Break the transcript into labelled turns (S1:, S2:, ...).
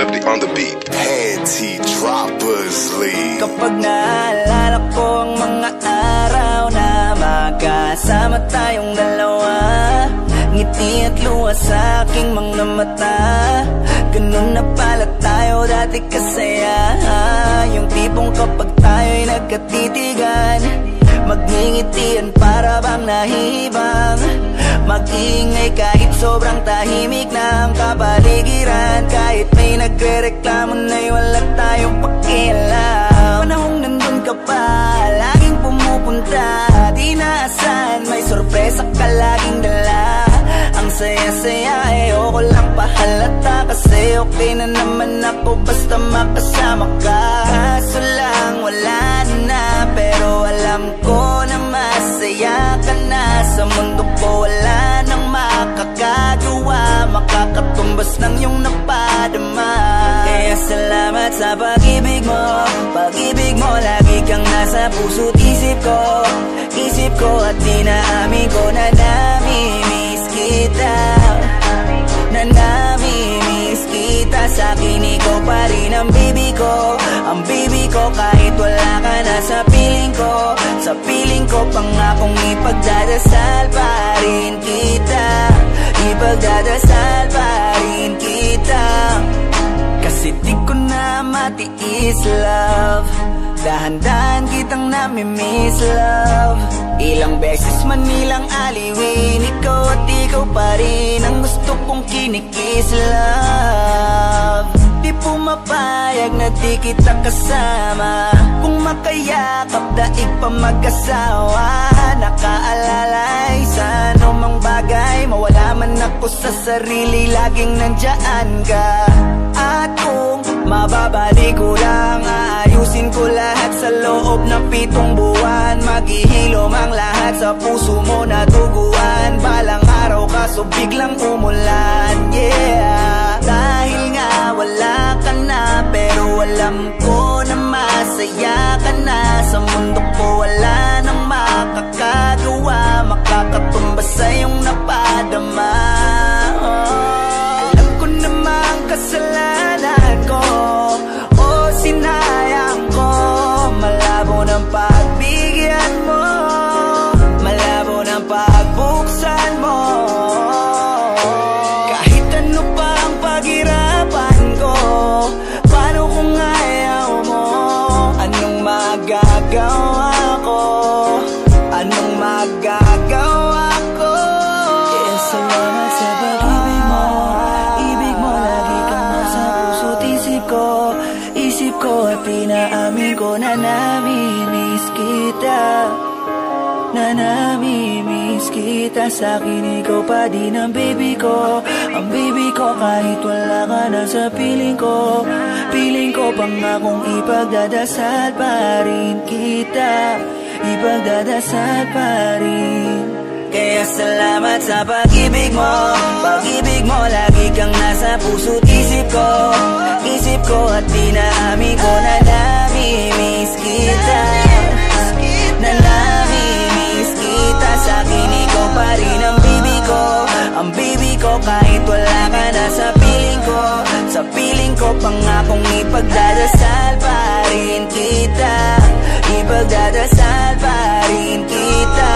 S1: on the beat.
S2: Panty Droppers League.
S3: Kapag naalala ko ang mga araw na magkasama tayong dalawa Ngiti at luha sa aking mga mata Ganun na pala tayo dati kasaya Yung tipong kapag tayo'y nagkatitigan Magngingitian para bang nahihibang Mag-iingay kahit sobrang tahimik na ang kapaligiran. Kahit may nagre-reklamo na'y wala tayong pakialam. Panahong nandun ka pa, laging pumupunta. Di naasan, may sorpresa ka laging dala. Ang saya-saya, ayoko lang pahalata. Kasi okay na naman ako basta makasama ka masaya ka na Sa mundo ko wala nang makakagawa. Makakatumbas ng iyong napadama. Kaya salamat sa pag-ibig mo. Pag-ibig mo lagi kang nasa puso't isip ko. Isip ko at dinaamin ko na nami-miss kita. Na nami-miss kita. Sa akin ikaw pa rin ang baby ko. Ang baby ko kahit wala ka na sa piling ko Sa piling ko pangakong ipagdadasal pa rin kita. Ipagdadasal pa rin kita. Kasi di ko na matiis love. Dahan-dahan kitang nami-miss love. Ilang beses man nilang aliwin Ikaw at ikaw pa rin Ang gusto kong kinikis love. Di pumapayag na di kita kasama. Kung makayakap daig pa mag-asawa Nakaalalay sa anumang bagay. Mawala man ako sa sarili Laging nandyan ka. At kung mababalik ko lang Aayusin ko lahat sa loob ng pitong buwan. Maghihilom ang lahat sa puso mo na tuguan Balang araw kaso biglang umulan Yeah. Dahil nga wala ka na Pero alam ko na masaya ka na. Sa mundo ko wala nang makakagawa. Makakatumbas sa iyong napadama na nami-miss kita. Na nami-miss kita. Sa akin ikaw pa din ang baby ko. Ang baby ko kahit wala ka na sa piling ko. Piling ko pangakong ipagdadasal pa rin kita? Ipagdadasal pa rin. Kaya salamat sa pag-ibig mo. Pag-ibig mo lagi kang nasa puso't ko Isip ko at dinami ko na nami-miss kita. Na nami-miss kita Sa akin ikaw pa rin ang bibi ko. Ang bibi ko kahit wala ka na sa piling ko. Sa piling ko pangakong ipagdadasal pa rin kita. Ipagdadasal pa rin kita.